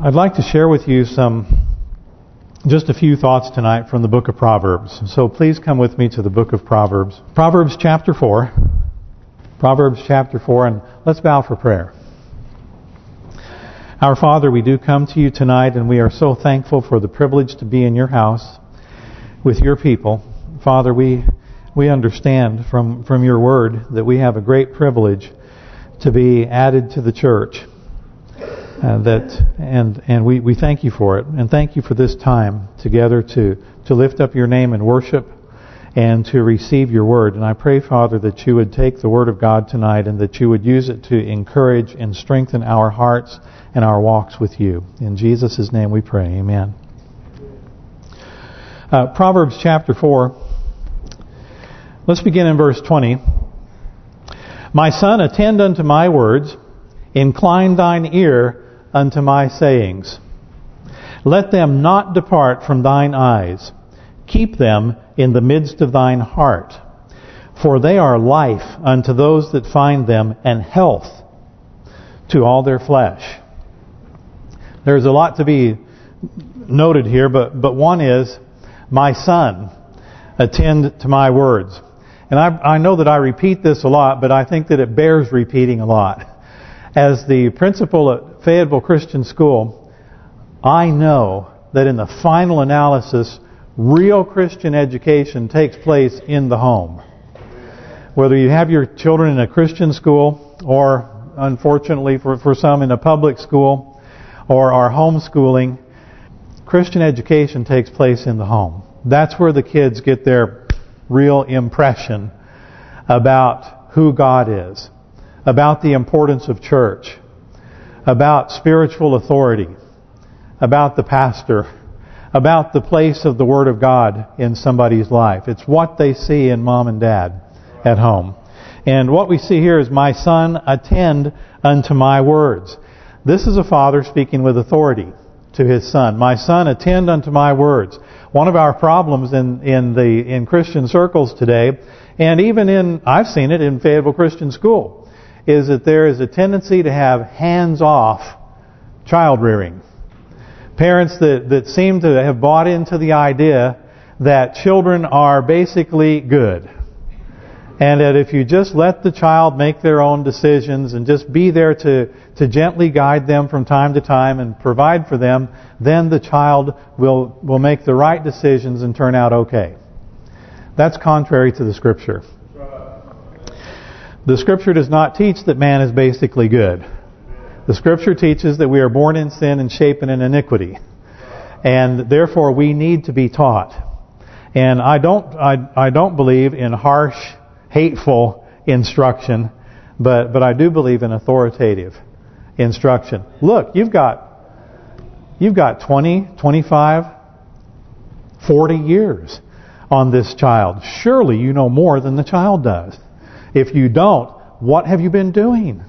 I'd like to share with you some, just a few thoughts tonight from the book of Proverbs. So please come with me to the book of Proverbs. Proverbs chapter 4. Proverbs chapter 4, and let's bow for prayer. Our Father, we do come to you tonight, and we are so thankful for the privilege to be in your house with your people. Father, we we understand from from your word that we have a great privilege to be added to the church. That and and we we thank you for it, and thank you for this time together to to lift up your name and worship and to receive your word. And I pray, Father, that you would take the word of God tonight and that you would use it to encourage and strengthen our hearts and our walks with you. In Jesus' name we pray. Amen. Uh, Proverbs chapter 4. Let's begin in verse 20. My son, attend unto my words, incline thine ear unto my sayings. Let them not depart from thine eyes. Keep them in the midst of thine heart. For they are life unto those that find them, and health to all their flesh. There's a lot to be noted here, but but one is, my son, attend to my words. And I, I know that I repeat this a lot, but I think that it bears repeating a lot. As the principal at Fayetteville Christian School, I know that in the final analysis, real Christian education takes place in the home. Whether you have your children in a Christian school or, unfortunately for, for some, in a public school or are homeschooling, Christian education takes place in the home. That's where the kids get their real impression about who God is, about the importance of church, about spiritual authority, about the pastor, about the place of the Word of God in somebody's life. It's what they see in mom and dad at home. And what we see here is, my son, attend unto my words. This is a father speaking with authority to his son. My son, attend unto my words. One of our problems in in the in Christian circles today, and even in I've seen it in Fayetteville Christian School, is that there is a tendency to have hands-off child rearing. Parents that that seem to have bought into the idea that children are basically good. And that if you just let the child make their own decisions and just be there to, to gently guide them from time to time and provide for them, then the child will, will make the right decisions and turn out okay. That's contrary to the Scripture. The Scripture does not teach that man is basically good. The Scripture teaches that we are born in sin and shapen in iniquity. And therefore we need to be taught. And I don't I I don't believe in harsh hateful instruction, but but I do believe in authoritative instruction. Look, you've got you've got 20, 25, 40 years on this child. Surely you know more than the child does. If you don't, what have you been doing?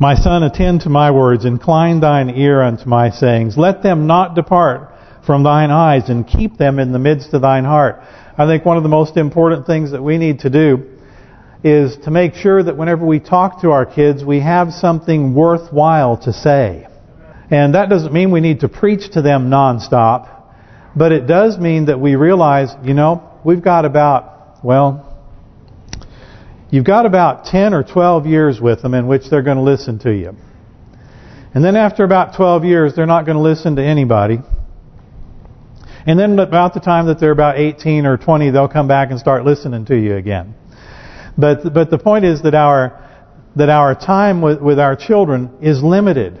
my son, attend to my words, incline thine ear unto my sayings. Let them not depart from thine eyes, and keep them in the midst of thine heart. I think one of the most important things that we need to do is to make sure that whenever we talk to our kids, we have something worthwhile to say. And that doesn't mean we need to preach to them nonstop, but it does mean that we realize, you know, we've got about, well, you've got about 10 or 12 years with them in which they're going to listen to you. And then after about 12 years, they're not going to listen to anybody. And then about the time that they're about 18 or 20, they'll come back and start listening to you again. But but the point is that our that our time with with our children is limited.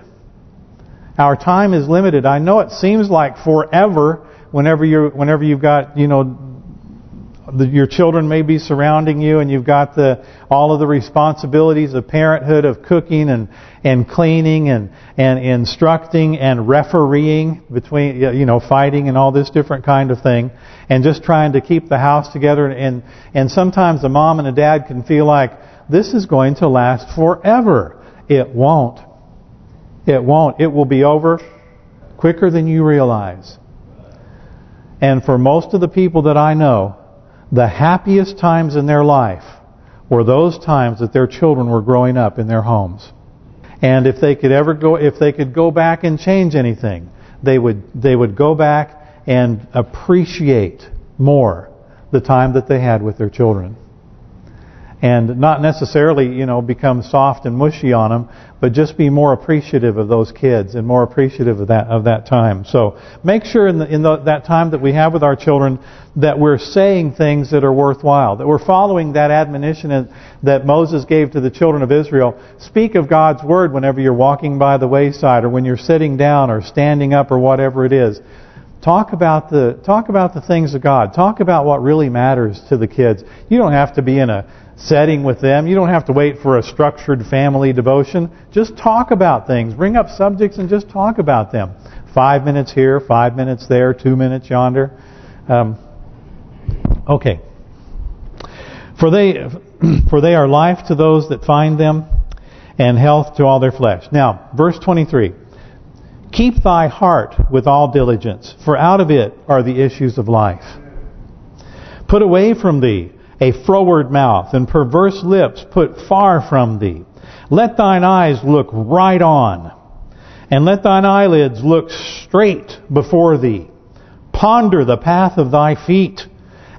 Our time is limited. I know it seems like forever whenever you're whenever you've got you know the, your children may be surrounding you and you've got the all of the responsibilities of parenthood of cooking and and cleaning and and instructing and refereeing between you know fighting and all this different kind of thing and just trying to keep the house together. And and sometimes a mom and a dad can feel like this is going to last forever. It won't. It won't. It will be over quicker than you realize. And for most of the people that I know the happiest times in their life were those times that their children were growing up in their homes. And if they could ever go, if they could go back and change anything, they would they would go back and appreciate more the time that they had with their children and not necessarily, you know, become soft and mushy on them, but just be more appreciative of those kids and more appreciative of that of that time. So make sure in, the, in the, that time that we have with our children that we're saying things that are worthwhile, that we're following that admonition that Moses gave to the children of Israel. Speak of God's word whenever you're walking by the wayside or when you're sitting down or standing up or whatever it is. Talk about the talk about the things of God. Talk about what really matters to the kids. You don't have to be in a setting with them. You don't have to wait for a structured family devotion. Just talk about things. Bring up subjects and just talk about them. Five minutes here, five minutes there, two minutes yonder. Um, okay. For they, for they are life to those that find them, and health to all their flesh. Now, verse 23. Keep thy heart with all diligence, for out of it are the issues of life. Put away from thee a froward mouth, and perverse lips put far from thee. Let thine eyes look right on, and let thine eyelids look straight before thee. Ponder the path of thy feet,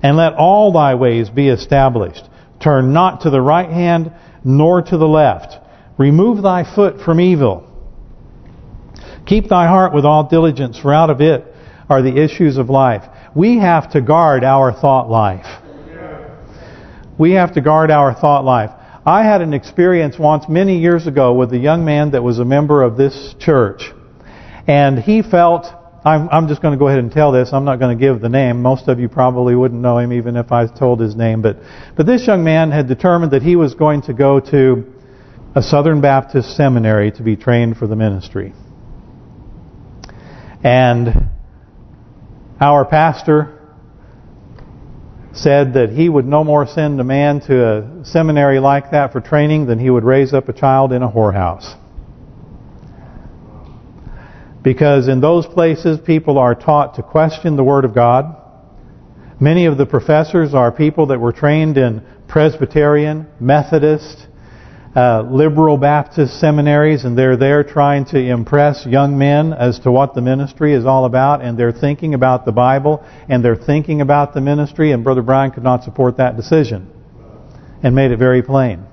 and let all thy ways be established. Turn not to the right hand, nor to the left. Remove thy foot from evil. Keep thy heart with all diligence, for out of it are the issues of life. We have to guard our thought life. We have to guard our thought life. I had an experience once many years ago with a young man that was a member of this church. And he felt, I'm, I'm just going to go ahead and tell this, I'm not going to give the name. Most of you probably wouldn't know him even if I told his name. But, but this young man had determined that he was going to go to a Southern Baptist seminary to be trained for the ministry. And our pastor said that he would no more send a man to a seminary like that for training than he would raise up a child in a whorehouse. Because in those places people are taught to question the Word of God. Many of the professors are people that were trained in Presbyterian, Methodist, uh, liberal Baptist seminaries and they're there trying to impress young men as to what the ministry is all about and they're thinking about the Bible and they're thinking about the ministry and Brother Brian could not support that decision and made it very plain.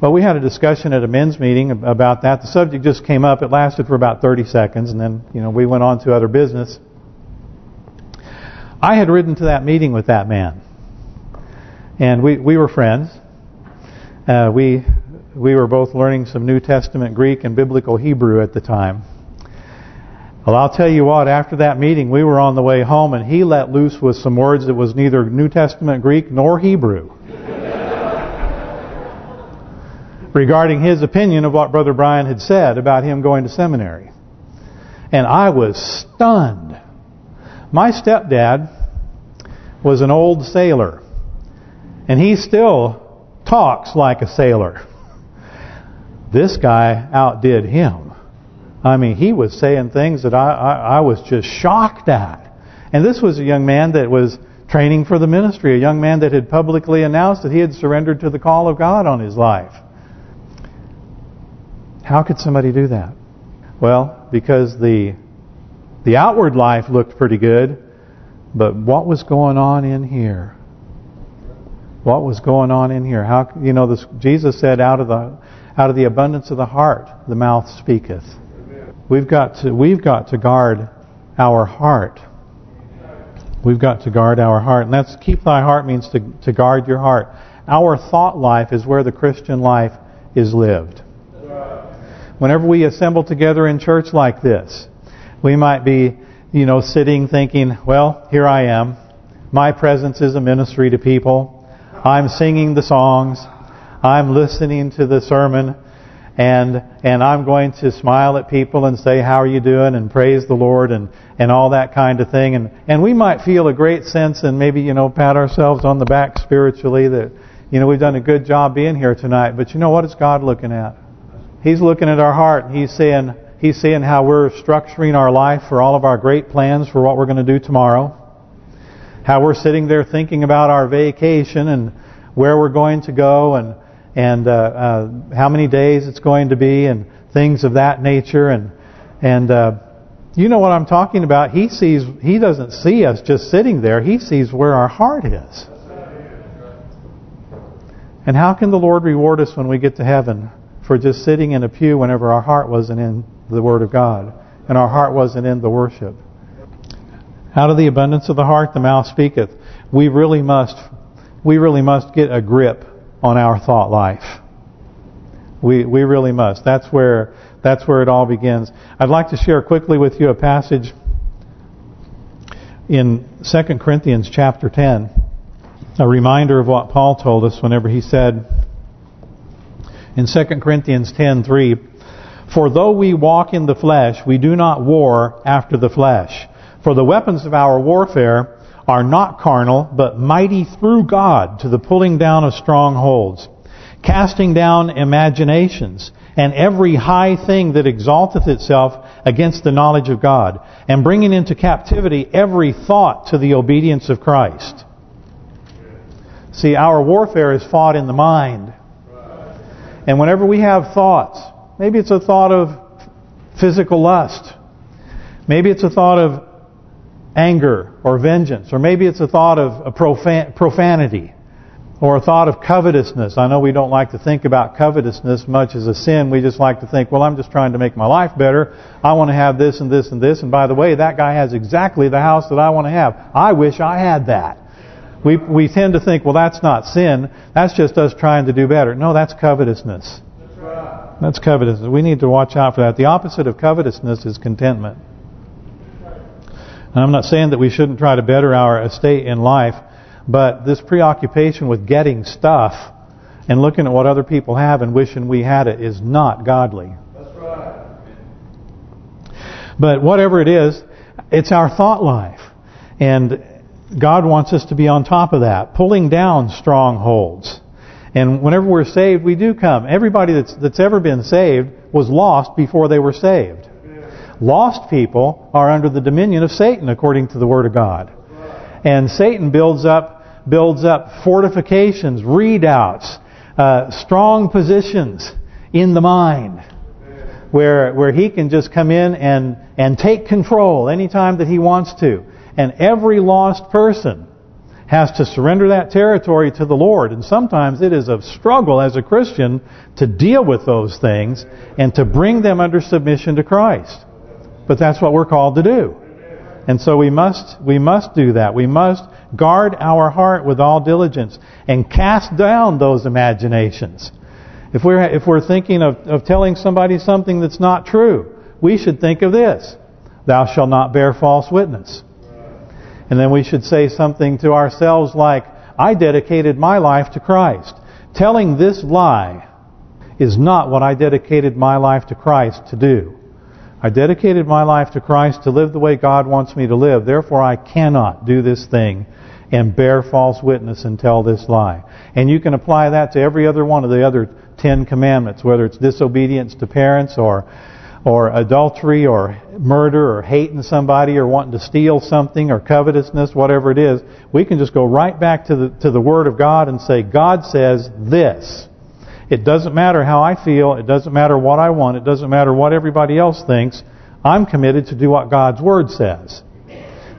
Well, we had a discussion at a men's meeting about that. The subject just came up. It lasted for about 30 seconds and then, you know, we went on to other business. I had ridden to that meeting with that man. And we we were friends. Uh, we we were both learning some New Testament Greek and Biblical Hebrew at the time. Well, I'll tell you what, after that meeting, we were on the way home, and he let loose with some words that was neither New Testament Greek nor Hebrew. regarding his opinion of what Brother Brian had said about him going to seminary. And I was stunned. My stepdad was an old sailor. And he still talks like a sailor. This guy outdid him. I mean, he was saying things that I, I, I was just shocked at. And this was a young man that was training for the ministry, a young man that had publicly announced that he had surrendered to the call of God on his life. How could somebody do that? Well, because the the outward life looked pretty good, but what was going on in here? What was going on in here. How you know this? Jesus said, "Out of the out of the abundance of the heart, the mouth speaketh." We've got to we've got to guard our heart. We've got to guard our heart, and that's keep thy heart means to to guard your heart. Our thought life is where the Christian life is lived. Whenever we assemble together in church like this, we might be, you know, sitting thinking, well, here I am. My presence is a ministry to people. I'm singing the songs. I'm listening to the sermon. And and I'm going to smile at people and say, how are you doing? And praise the Lord and, and all that kind of thing. And and we might feel a great sense and maybe, you know, pat ourselves on the back spiritually that, you know, we've done a good job being here tonight. But you know what is God looking at? He's looking at our heart. And he's saying, He's seeing how we're structuring our life for all of our great plans for what we're going to do tomorrow how we're sitting there thinking about our vacation and where we're going to go and and uh, uh, how many days it's going to be and things of that nature and and uh, you know what I'm talking about. He sees. He doesn't see us just sitting there. He sees where our heart is. And how can the Lord reward us when we get to heaven for just sitting in a pew whenever our heart wasn't in the Word of God and our heart wasn't in the worship? Out of the abundance of the heart, the mouth speaketh. We really must, we really must get a grip on our thought life. We we really must. That's where that's where it all begins. I'd like to share quickly with you a passage in 2 Corinthians chapter 10 a reminder of what Paul told us whenever he said in 2 Corinthians 10:3, For though we walk in the flesh, we do not war after the flesh. For the weapons of our warfare are not carnal, but mighty through God to the pulling down of strongholds, casting down imaginations, and every high thing that exalteth itself against the knowledge of God, and bringing into captivity every thought to the obedience of Christ. See, our warfare is fought in the mind. And whenever we have thoughts, maybe it's a thought of physical lust. Maybe it's a thought of anger or vengeance. Or maybe it's a thought of profan profanity or a thought of covetousness. I know we don't like to think about covetousness much as a sin. We just like to think, well, I'm just trying to make my life better. I want to have this and this and this. And by the way, that guy has exactly the house that I want to have. I wish I had that. We we tend to think, well, that's not sin. That's just us trying to do better. No, that's covetousness. That's, right. that's covetousness. We need to watch out for that. The opposite of covetousness is contentment. And I'm not saying that we shouldn't try to better our estate in life, but this preoccupation with getting stuff and looking at what other people have and wishing we had it is not godly. That's right. But whatever it is, it's our thought life. And God wants us to be on top of that, pulling down strongholds. And whenever we're saved, we do come. Everybody that's that's ever been saved was lost before they were saved. Lost people are under the dominion of Satan, according to the Word of God. And Satan builds up builds up fortifications, redoubts, uh, strong positions in the mind, where where he can just come in and and take control anytime that he wants to. And every lost person has to surrender that territory to the Lord. And sometimes it is a struggle as a Christian to deal with those things and to bring them under submission to Christ. But that's what we're called to do. And so we must we must do that. We must guard our heart with all diligence and cast down those imaginations. If we're if we're thinking of, of telling somebody something that's not true, we should think of this. Thou shalt not bear false witness. And then we should say something to ourselves like, I dedicated my life to Christ. Telling this lie is not what I dedicated my life to Christ to do. I dedicated my life to Christ to live the way God wants me to live. Therefore, I cannot do this thing and bear false witness and tell this lie. And you can apply that to every other one of the other Ten Commandments, whether it's disobedience to parents or or adultery or murder or hating somebody or wanting to steal something or covetousness, whatever it is, we can just go right back to the to the Word of God and say, God says this. It doesn't matter how I feel. It doesn't matter what I want. It doesn't matter what everybody else thinks. I'm committed to do what God's Word says.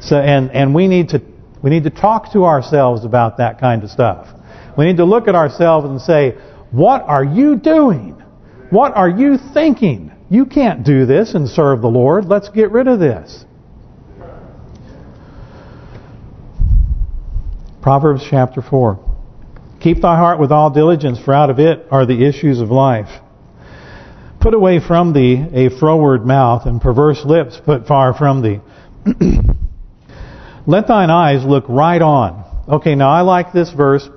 So and and we need to we need to talk to ourselves about that kind of stuff. We need to look at ourselves and say, what are you doing? What are you thinking? You can't do this and serve the Lord. Let's get rid of this. Proverbs chapter 4. Keep thy heart with all diligence, for out of it are the issues of life. Put away from thee a froward mouth, and perverse lips put far from thee. Let thine eyes look right on. Okay, now I like this verse.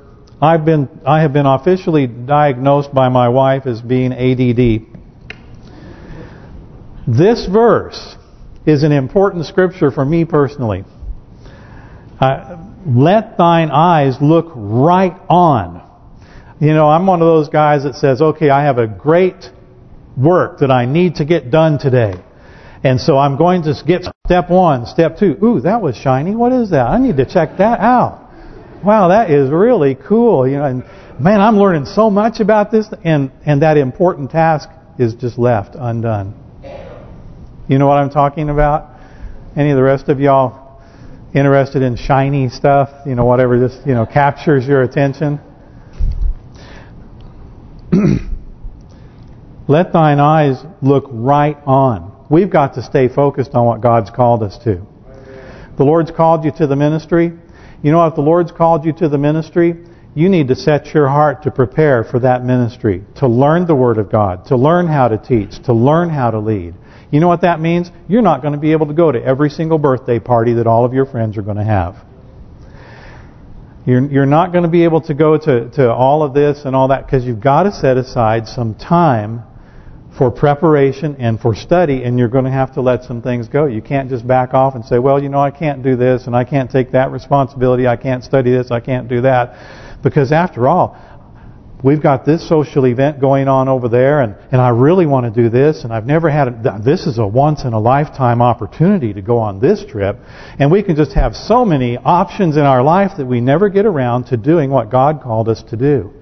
I've been I have been officially diagnosed by my wife as being ADD. This verse is an important scripture for me personally. Uh, let thine eyes look right on. You know, I'm one of those guys that says, okay, I have a great work that I need to get done today. And so I'm going to get step one, step two. Ooh, that was shiny. What is that? I need to check that out. wow, that is really cool. You know, and man, I'm learning so much about this, and and that important task is just left undone. You know what I'm talking about? Any of the rest of y'all interested in shiny stuff? You know, whatever this you know captures your attention. Let thine eyes look right on. We've got to stay focused on what God's called us to. The Lord's called you to the ministry. You know, if the Lord's called you to the ministry, you need to set your heart to prepare for that ministry, to learn the Word of God, to learn how to teach, to learn how to lead. You know what that means? You're not going to be able to go to every single birthday party that all of your friends are going to have. You're you're not going to be able to go to to all of this and all that because you've got to set aside some time for preparation and for study, and you're going to have to let some things go. You can't just back off and say, well, you know, I can't do this, and I can't take that responsibility, I can't study this, I can't do that. Because after all, we've got this social event going on over there, and, and I really want to do this, and I've never had, a, this is a once-in-a-lifetime opportunity to go on this trip, and we can just have so many options in our life that we never get around to doing what God called us to do.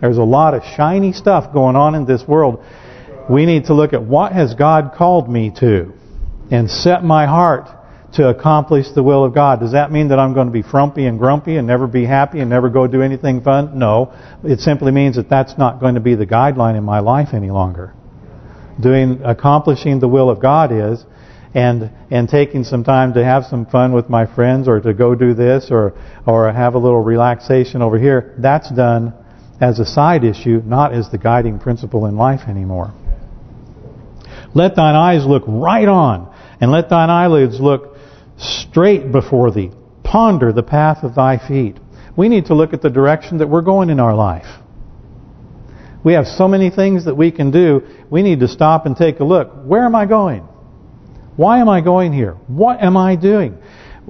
There's a lot of shiny stuff going on in this world. We need to look at what has God called me to and set my heart to accomplish the will of God. Does that mean that I'm going to be frumpy and grumpy and never be happy and never go do anything fun? No. It simply means that that's not going to be the guideline in my life any longer. Doing, accomplishing the will of God is, and and taking some time to have some fun with my friends or to go do this or or have a little relaxation over here, that's done as a side issue, not as the guiding principle in life anymore. Let thine eyes look right on, and let thine eyelids look straight before thee. Ponder the path of thy feet. We need to look at the direction that we're going in our life. We have so many things that we can do. We need to stop and take a look. Where am I going? Why am I going here? What am I doing?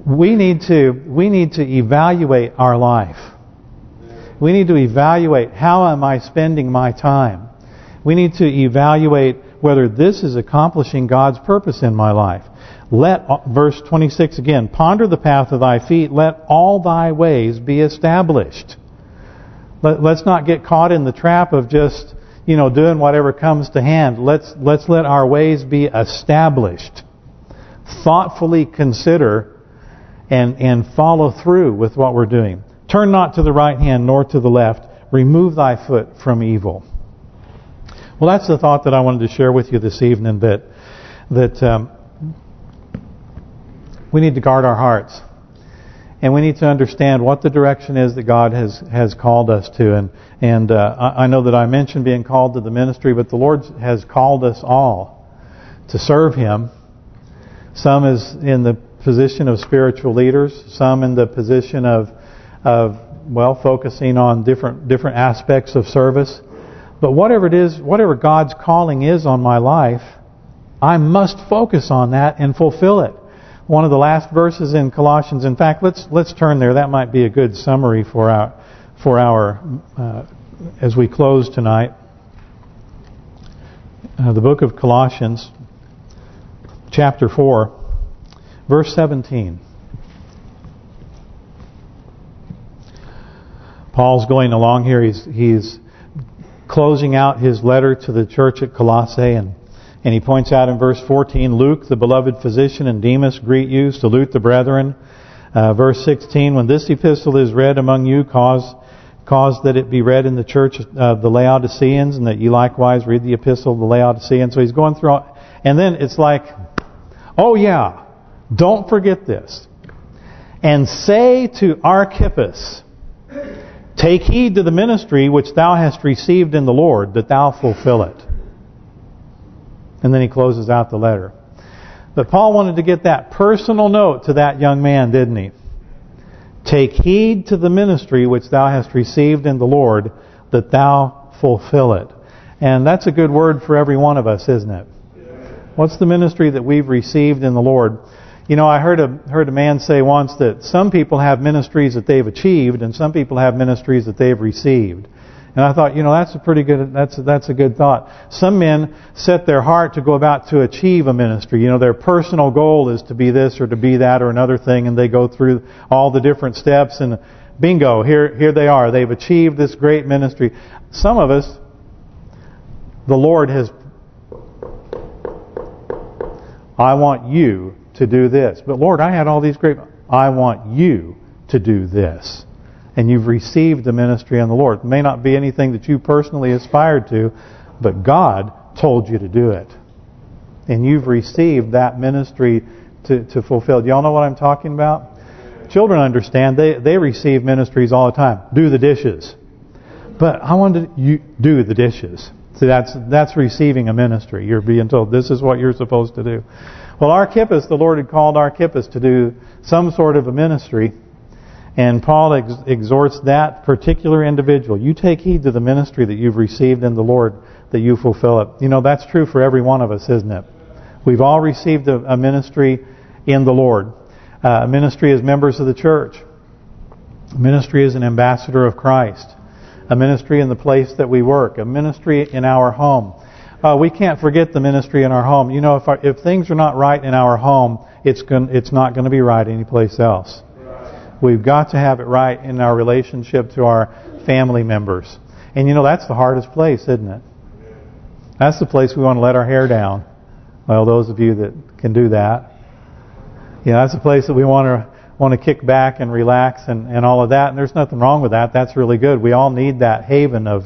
We need to we need to evaluate our life. We need to evaluate how am I spending my time. We need to evaluate whether this is accomplishing God's purpose in my life. Let, verse 26 again, ponder the path of thy feet, let all thy ways be established. Let, let's not get caught in the trap of just, you know, doing whatever comes to hand. Let's let's let our ways be established. Thoughtfully consider and and follow through with what we're doing. Turn not to the right hand nor to the left. Remove thy foot from evil. Well, that's the thought that I wanted to share with you this evening, that that um, we need to guard our hearts. And we need to understand what the direction is that God has has called us to. And and uh, I, I know that I mentioned being called to the ministry, but the Lord has called us all to serve Him. Some is in the position of spiritual leaders, some in the position of of well focusing on different different aspects of service. But whatever it is, whatever God's calling is on my life, I must focus on that and fulfill it. One of the last verses in Colossians. In fact, let's let's turn there. That might be a good summary for our for our uh, as we close tonight. Uh, the book of Colossians, chapter 4, verse 17. Paul's going along here. He's he's closing out his letter to the church at Colossae, and and he points out in verse 14, Luke, the beloved physician, and Demas greet you. Salute the brethren. Uh, verse 16, when this epistle is read among you, cause cause that it be read in the church of the Laodiceans, and that you likewise read the epistle of the Laodiceans. So he's going through, all, and then it's like, oh yeah, don't forget this. And say to Archippus, Take heed to the ministry which thou hast received in the Lord, that thou fulfill it. And then he closes out the letter. But Paul wanted to get that personal note to that young man, didn't he? Take heed to the ministry which thou hast received in the Lord, that thou fulfill it. And that's a good word for every one of us, isn't it? What's the ministry that we've received in the Lord? You know, I heard a heard a man say once that some people have ministries that they've achieved and some people have ministries that they've received. And I thought, you know, that's a pretty good that's that's a good thought. Some men set their heart to go about to achieve a ministry. You know, their personal goal is to be this or to be that or another thing, and they go through all the different steps and bingo, here here they are. They've achieved this great ministry. Some of us, the Lord has. I want you to do this, but Lord, I had all these great. I want you to do this and you've received the ministry in the Lord. It may not be anything that you personally aspired to, but God told you to do it. And you've received that ministry to, to fulfill. Do y'all know what I'm talking about? Children understand. They they receive ministries all the time. Do the dishes. But I want to you do the dishes. See, that's that's receiving a ministry. You're being told this is what you're supposed to do. Well, Archippus, the Lord had called Archippus to do some sort of a ministry and Paul ex exhorts that particular individual. You take heed to the ministry that you've received in the Lord, that you fulfill it. You know, that's true for every one of us, isn't it? We've all received a, a ministry in the Lord. Uh, ministry as members of the church. Ministry as an ambassador of Christ. A ministry in the place that we work. A ministry in our home. Uh, we can't forget the ministry in our home. You know, if our, if things are not right in our home, it's going it's not going to be right anyplace else. We've got to have it right in our relationship to our family members. And you know, that's the hardest place, isn't it? That's the place we want to let our hair down. Well, those of you that can do that. You know, that's the place that we want to want to kick back and relax and, and all of that. And there's nothing wrong with that. That's really good. We all need that haven of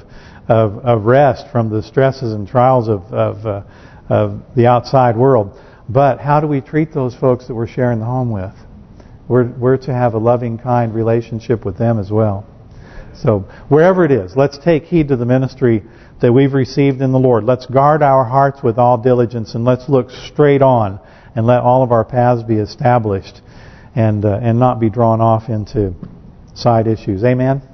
of, of rest from the stresses and trials of of, uh, of the outside world. But how do we treat those folks that we're sharing the home with? We're, we're to have a loving, kind relationship with them as well. So wherever it is, let's take heed to the ministry that we've received in the Lord. Let's guard our hearts with all diligence and let's look straight on and let all of our paths be established and uh, and not be drawn off into side issues. Amen?